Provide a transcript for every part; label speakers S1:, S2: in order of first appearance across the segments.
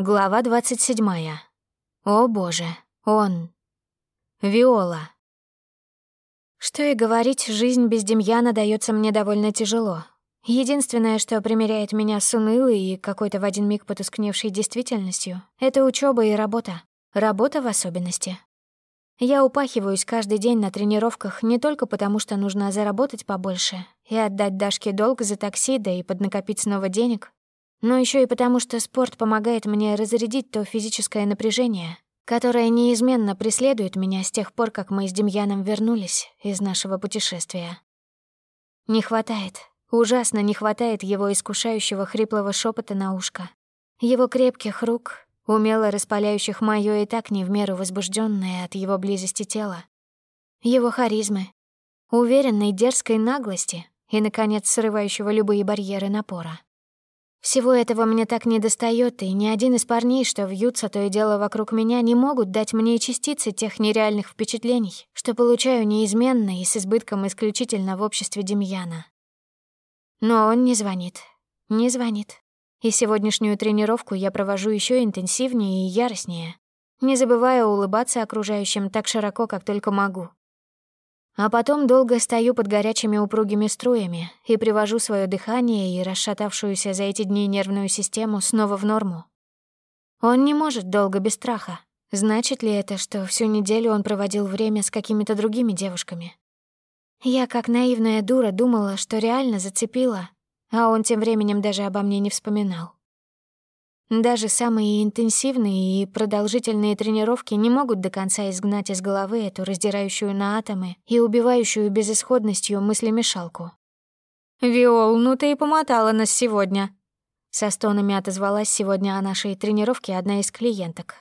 S1: Глава 27. О боже, он. Виола. Что и говорить, жизнь без Демьяна дается мне довольно тяжело. Единственное, что примеряет меня с унылой и какой-то в один миг потускневшей действительностью, это учеба и работа. Работа в особенности. Я упахиваюсь каждый день на тренировках не только потому, что нужно заработать побольше и отдать Дашке долг за такси, да и поднакопить снова денег, но еще и потому, что спорт помогает мне разрядить то физическое напряжение, которое неизменно преследует меня с тех пор, как мы с Демьяном вернулись из нашего путешествия. Не хватает, ужасно не хватает его искушающего хриплого шепота на ушко, его крепких рук, умело распаляющих моё и так не в меру возбужденное от его близости тело, его харизмы, уверенной дерзкой наглости и, наконец, срывающего любые барьеры напора. Всего этого мне так недостаёт, и ни один из парней, что вьются то и дело вокруг меня, не могут дать мне и частицы тех нереальных впечатлений, что получаю неизменно и с избытком исключительно в обществе Демьяна. Но он не звонит. Не звонит. И сегодняшнюю тренировку я провожу ещё интенсивнее и яростнее, не забывая улыбаться окружающим так широко, как только могу. А потом долго стою под горячими упругими струями и привожу свое дыхание и расшатавшуюся за эти дни нервную систему снова в норму. Он не может долго без страха. Значит ли это, что всю неделю он проводил время с какими-то другими девушками? Я, как наивная дура, думала, что реально зацепила, а он тем временем даже обо мне не вспоминал. Даже самые интенсивные и продолжительные тренировки не могут до конца изгнать из головы эту раздирающую на атомы и убивающую безысходностью мыслемешалку. «Виол, ну ты и помотала нас сегодня!» Со стонами отозвалась сегодня о нашей тренировке одна из клиенток.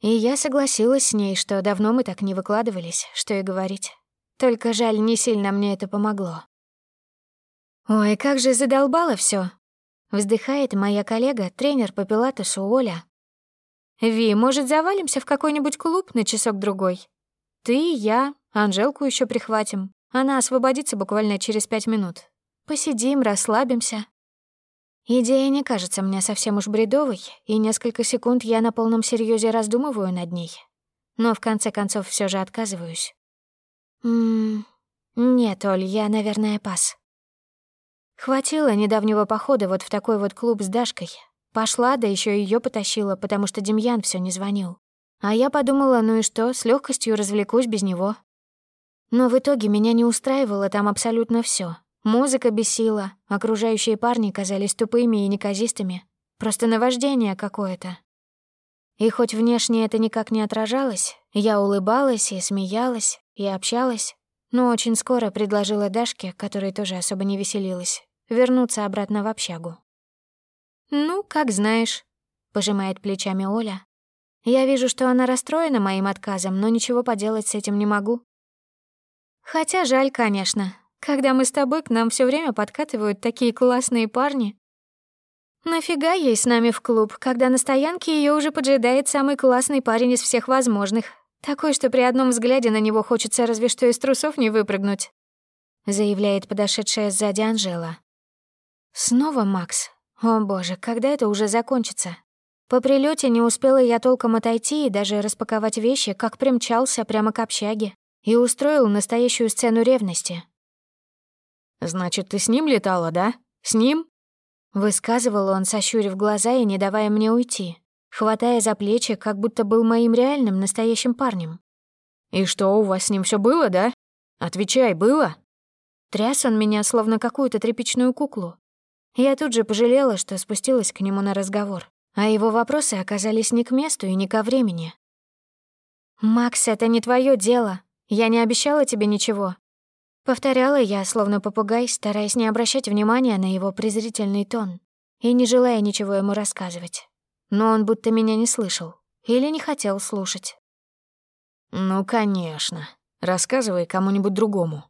S1: И я согласилась с ней, что давно мы так не выкладывались, что и говорить. Только жаль, не сильно мне это помогло. Ой, как же задолбало все. Вздыхает моя коллега, тренер по пилатесу Оля. «Ви, может, завалимся в какой-нибудь клуб на часок-другой? Ты, я, Анжелку еще прихватим. Она освободится буквально через пять минут. Посидим, расслабимся». Идея не кажется мне совсем уж бредовой, и несколько секунд я на полном серьезе раздумываю над ней. Но в конце концов все же отказываюсь. Ммм... Нет, Оль, я, наверное, пас. Хватило недавнего похода вот в такой вот клуб с Дашкой. Пошла, да еще ее потащила, потому что Демьян все не звонил. А я подумала, ну и что, с легкостью развлекусь без него. Но в итоге меня не устраивало там абсолютно все. Музыка бесила, окружающие парни казались тупыми и неказистыми. Просто наваждение какое-то. И хоть внешне это никак не отражалось, я улыбалась и смеялась, и общалась, но очень скоро предложила Дашке, которая тоже особо не веселилась, вернуться обратно в общагу. «Ну, как знаешь», — пожимает плечами Оля. «Я вижу, что она расстроена моим отказом, но ничего поделать с этим не могу. Хотя жаль, конечно. Когда мы с тобой, к нам все время подкатывают такие классные парни. Нафига ей с нами в клуб, когда на стоянке ее уже поджидает самый классный парень из всех возможных, такой, что при одном взгляде на него хочется разве что из трусов не выпрыгнуть», заявляет подошедшая сзади Анжела. Снова Макс. О боже, когда это уже закончится? По прилете не успела я толком отойти и даже распаковать вещи, как примчался прямо к общаге и устроил настоящую сцену ревности.
S2: «Значит, ты с ним летала, да? С ним?»
S1: Высказывал он, сощурив глаза и не давая мне уйти, хватая за плечи, как будто был моим реальным настоящим парнем.
S2: «И что, у вас с ним все было, да? Отвечай, было?»
S1: Тряс он меня, словно какую-то тряпичную куклу, я тут же пожалела, что спустилась к нему на разговор, а его вопросы оказались не к месту и не ко времени. «Макс, это не твое дело. Я не обещала тебе ничего». Повторяла я, словно попугай, стараясь не обращать внимания на его презрительный тон и не желая ничего ему рассказывать. Но он будто меня не слышал или не хотел слушать.
S2: «Ну, конечно. Рассказывай кому-нибудь другому».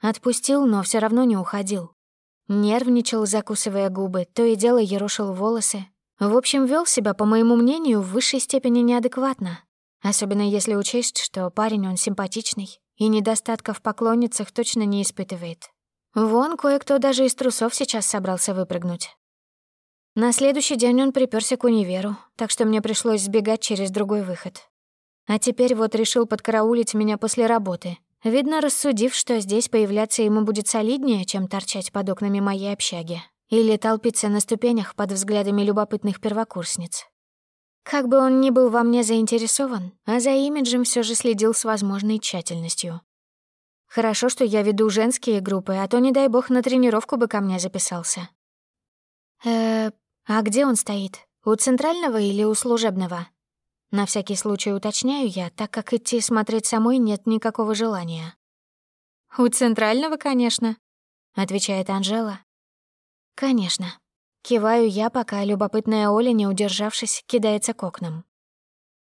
S1: Отпустил, но все равно не уходил. Нервничал, закусывая губы, то и дело ерошил волосы. В общем, вел себя, по моему мнению, в высшей степени неадекватно. Особенно если учесть, что парень он симпатичный и недостатков в поклонницах точно не испытывает. Вон кое-кто даже из трусов сейчас собрался выпрыгнуть. На следующий день он приперся к универу, так что мне пришлось сбегать через другой выход. А теперь вот решил подкараулить меня после работы. Видно, рассудив, что здесь появляться ему будет солиднее, чем торчать под окнами моей общаги. Или толпиться на ступенях под взглядами любопытных первокурсниц. Как бы он ни был во мне заинтересован, а за имиджем все же следил с возможной тщательностью. Хорошо, что я веду женские группы, а то, не дай бог, на тренировку бы ко мне записался. э а где он стоит? У центрального или у служебного? На всякий случай уточняю я, так как идти смотреть самой нет никакого желания. «У центрального, конечно», — отвечает Анжела. «Конечно». Киваю я, пока любопытная Оля, не удержавшись, кидается к окнам.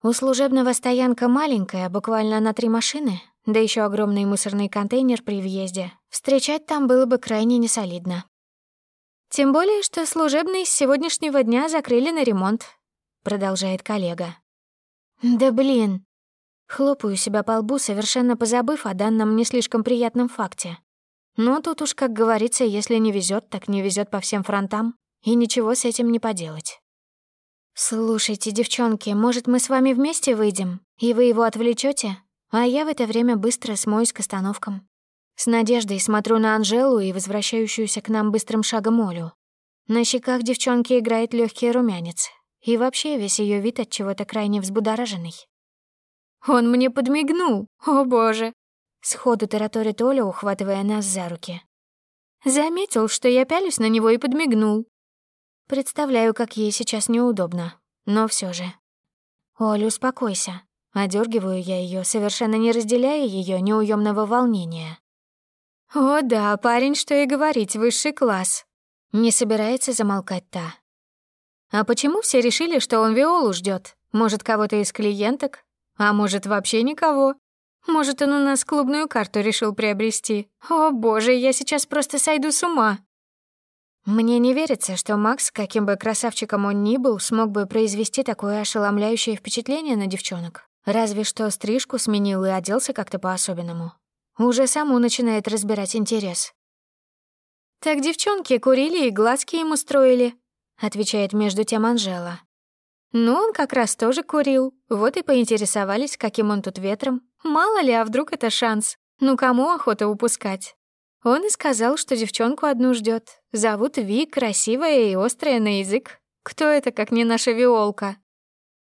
S1: У служебного стоянка маленькая, буквально на три машины, да еще огромный мусорный контейнер при въезде. Встречать там было бы крайне несолидно. Тем более, что служебный с сегодняшнего дня закрыли на ремонт, продолжает коллега. Да блин. Хлопаю себя по лбу, совершенно позабыв о данном не слишком приятном факте. Но тут уж, как говорится, если не везет, так не везет по всем фронтам, и ничего с этим не поделать. «Слушайте, девчонки, может, мы с вами вместе выйдем, и вы его отвлечете, а я в это время быстро смоюсь к остановкам?» С надеждой смотрю на Анжелу и возвращающуюся к нам быстрым шагом Олю. На щеках девчонки играет легкий румянец, и вообще весь ее вид от чего-то крайне взбудораженный. «Он мне подмигнул! О боже!» Сходу тараторит Оля, ухватывая нас за руки. Заметил, что я пялюсь на него и подмигнул. Представляю, как ей сейчас неудобно, но все же. «Оль, успокойся». Одергиваю я ее, совершенно не разделяя ее неуемного волнения. «О да, парень, что и говорить, высший класс». Не собирается замолкать та. «А почему все решили, что он Виолу ждет? Может, кого-то из клиенток? А может, вообще никого? Может, он у нас клубную карту решил приобрести? О боже, я сейчас просто сойду с ума!» Мне не верится, что Макс, каким бы красавчиком он ни был, смог бы произвести такое ошеломляющее впечатление на девчонок. Разве что стрижку сменил и оделся как-то по-особенному. Уже саму начинает разбирать интерес. «Так девчонки курили и глазки ему строили», — отвечает между тем Анжела. «Ну, он как раз тоже курил, вот и поинтересовались, каким он тут ветром. Мало ли, а вдруг это шанс? Ну, кому охота упускать?» Он и сказал, что девчонку одну ждет. Зовут Ви, красивая и острая на язык. Кто это, как не наша Виолка?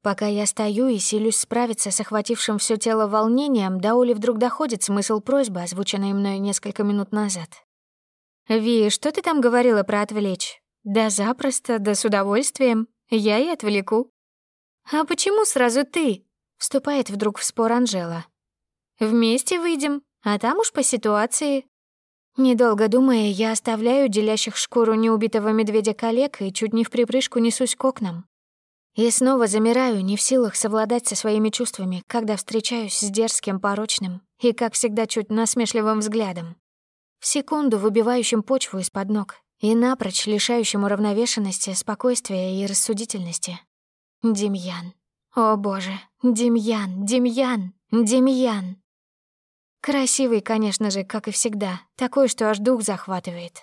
S1: Пока я стою и силюсь справиться с охватившим все тело волнением, до Оли вдруг доходит смысл просьбы, озвученной мной несколько минут назад. «Ви, что ты там говорила про отвлечь?» «Да запросто, да с удовольствием. Я и отвлеку». «А почему сразу ты?» — вступает вдруг в спор Анжела. «Вместе выйдем, а там уж по ситуации». Недолго думая, я оставляю делящих шкуру неубитого медведя коллег и чуть не в припрыжку несусь к окнам. И снова замираю, не в силах совладать со своими чувствами, когда встречаюсь с дерзким, порочным и, как всегда, чуть насмешливым взглядом. В секунду выбивающим почву из-под ног и напрочь лишающим уравновешенности, спокойствия и рассудительности. Демьян. О боже, Демьян, Демьян, Демьян. Красивый, конечно же, как и всегда, такой, что аж дух захватывает.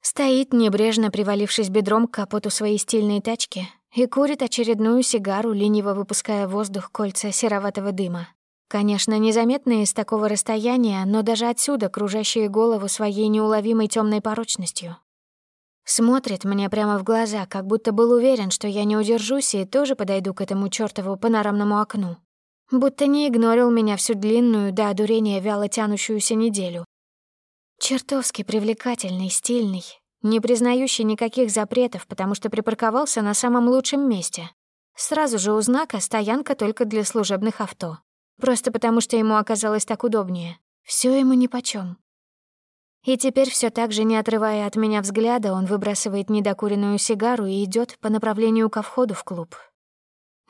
S1: Стоит, небрежно привалившись бедром к капоту своей стильной тачки, и курит очередную сигару, лениво выпуская воздух кольца сероватого дыма. Конечно, незаметные с такого расстояния, но даже отсюда кружащие голову своей неуловимой темной порочностью. Смотрит мне прямо в глаза, как будто был уверен, что я не удержусь и тоже подойду к этому чёртову панорамному окну. Будто не игнорил меня всю длинную до одурения вяло тянущуюся неделю. Чертовски привлекательный, стильный, не признающий никаких запретов, потому что припарковался на самом лучшем месте. Сразу же у знака стоянка только для служебных авто. Просто потому, что ему оказалось так удобнее. Все ему нипочём. И теперь все так же, не отрывая от меня взгляда, он выбрасывает недокуренную сигару и идет по направлению ко входу в клуб.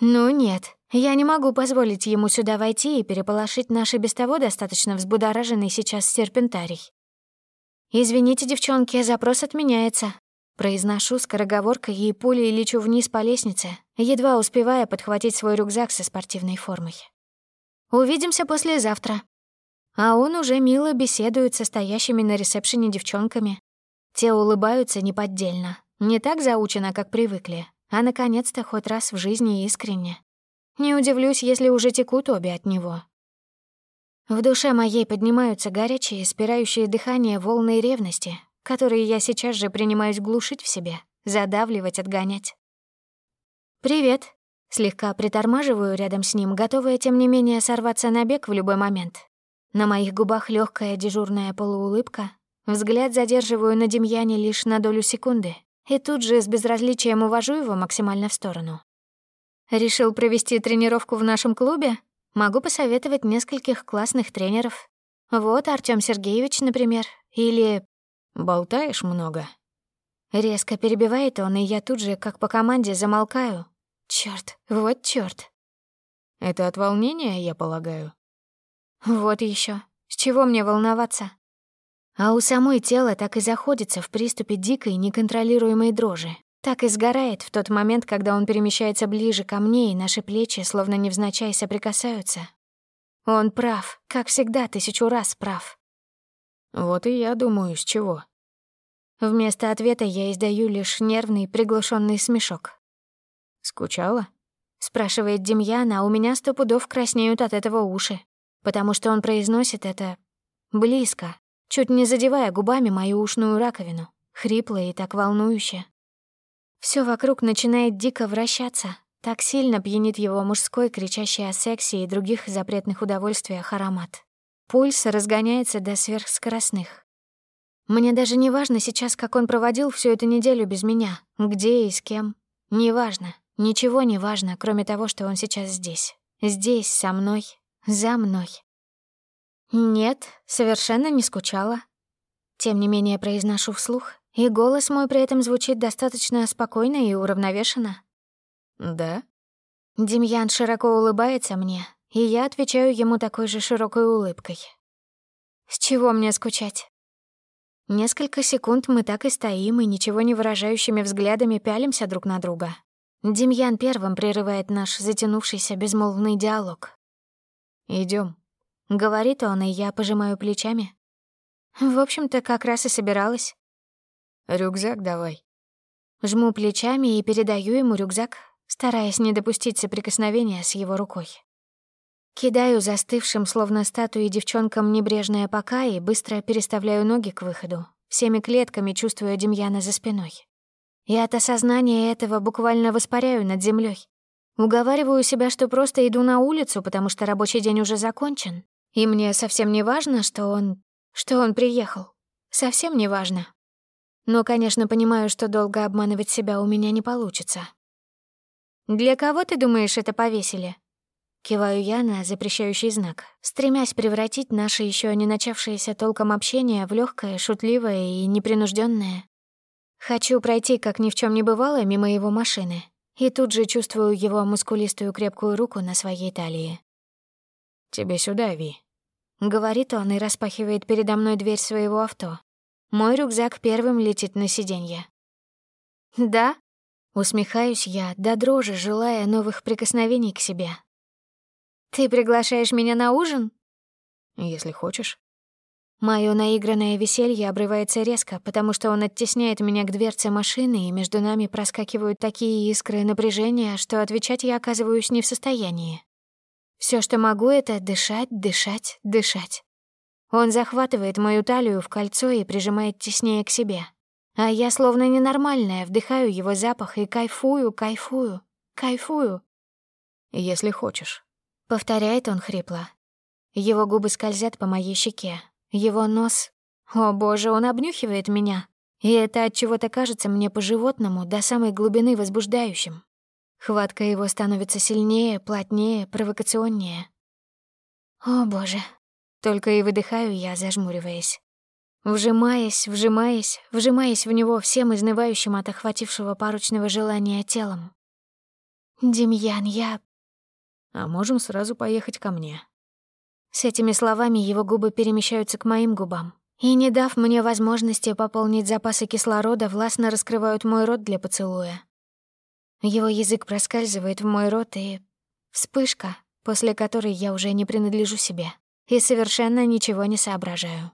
S1: Ну нет, я не могу позволить ему сюда войти и переполошить наш и без того достаточно взбудораженный сейчас серпентарий. «Извините, девчонки, запрос отменяется». Произношу скороговоркой и пулей лечу вниз по лестнице, едва успевая подхватить свой рюкзак со спортивной формой. «Увидимся послезавтра». А он уже мило беседует со стоящими на ресепшене девчонками. Те улыбаются неподдельно, Не так заучено, как привыкли, а наконец-то хоть раз в жизни искренне. Не удивлюсь, если уже текут обе от него. В душе моей поднимаются горячие, спирающие дыхание волны ревности, которые я сейчас же принимаюсь глушить в себе, задавливать, отгонять. «Привет», Слегка притормаживаю рядом с ним, готовая, тем не менее, сорваться на бег в любой момент. На моих губах легкая дежурная полуулыбка. Взгляд задерживаю на Демьяне лишь на долю секунды, и тут же с безразличием увожу его максимально в сторону. Решил провести тренировку в нашем клубе? Могу посоветовать нескольких классных тренеров. Вот Артём Сергеевич, например, или...
S2: «Болтаешь много?»
S1: Резко перебивает он, и я тут же, как по команде, замолкаю, Чёрт, вот чёрт.
S2: Это от волнения, я полагаю.
S1: Вот ещё. С чего мне волноваться? А у самой тело так и заходится в приступе дикой, неконтролируемой дрожи. Так и сгорает в тот момент, когда он перемещается ближе ко мне, и наши плечи, словно невзначай, соприкасаются. Он прав, как всегда, тысячу раз прав.
S2: Вот и я думаю, с чего.
S1: Вместо ответа я издаю лишь нервный, приглушенный смешок.
S2: «Скучала?»
S1: — спрашивает Демьян, а у меня сто пудов краснеют от этого уши, потому что он произносит это близко, чуть не задевая губами мою ушную раковину, хрипло и так волнующе. Все вокруг начинает дико вращаться, так сильно пьянит его мужской, кричащий о сексе и других запретных удовольствиях аромат. Пульс разгоняется до сверхскоростных. Мне даже не важно сейчас, как он проводил всю эту неделю без меня, где и с кем. Неважно. Ничего не важно, кроме того, что он сейчас здесь. Здесь, со мной, за мной. Нет, совершенно не скучала. Тем не менее произношу вслух, и голос мой при этом звучит достаточно спокойно и уравновешенно.
S2: «Да?»
S1: Демьян широко улыбается мне, и я отвечаю ему такой же широкой улыбкой. «С чего мне скучать?» Несколько секунд мы так и стоим и ничего не выражающими взглядами пялимся друг на друга, Демьян первым прерывает наш затянувшийся безмолвный диалог.
S2: Идем,
S1: говорит он, и я пожимаю плечами. В общем-то, как раз и собиралась.
S2: «Рюкзак давай».
S1: Жму плечами и передаю ему рюкзак, стараясь не допустить соприкосновения с его рукой. Кидаю застывшим, словно статуи девчонкам небрежное пока и быстро переставляю ноги к выходу, всеми клетками чувствуя Демьяна за спиной. И от осознания этого буквально воспаряю над землей. Уговариваю себя, что просто иду на улицу, потому что рабочий день уже закончен. И мне совсем не важно, что он... что он приехал. Совсем не важно. Но, конечно, понимаю, что долго обманывать себя у меня не получится. «Для кого, ты думаешь, это повесили?» Киваю я на запрещающий знак, стремясь превратить наше еще не начавшееся толком общение в легкое, шутливое и непринужденное. Хочу пройти, как ни в чем не бывало, мимо его машины, и тут же чувствую его мускулистую крепкую руку на своей талии.
S2: «Тебе сюда, Ви», —
S1: говорит он и распахивает передо мной дверь своего авто. Мой рюкзак первым летит на сиденье. «Да?» — усмехаюсь я, до дрожи желая новых прикосновений к себе. «Ты приглашаешь меня на ужин?»
S2: «Если хочешь».
S1: Моё наигранное веселье обрывается резко, потому что он оттесняет меня к дверце машины, и между нами проскакивают такие искры напряжения, что отвечать я оказываюсь не в состоянии. Все, что могу, это дышать, дышать, дышать. Он захватывает мою талию в кольцо и прижимает теснее к себе. А я, словно ненормальная, вдыхаю его запах и кайфую, кайфую, кайфую.
S2: «Если хочешь», —
S1: повторяет он хрипло. Его губы скользят по моей щеке, его нос... О боже, он обнюхивает меня. И это от чего то кажется мне по-животному до самой глубины возбуждающим. Хватка его становится сильнее, плотнее, провокационнее. О боже. Только и выдыхаю я, зажмуриваясь. Вжимаясь, вжимаясь, вжимаясь в него всем изнывающим от охватившего поручного желания телом. «Демьян, я...»
S2: «А можем сразу поехать ко мне?»
S1: С этими словами его губы перемещаются к моим губам. И, не дав мне возможности пополнить запасы кислорода, властно раскрывают мой рот для поцелуя. Его язык проскальзывает в мой рот, и... Вспышка, после которой я уже не принадлежу себе. И совершенно ничего не соображаю.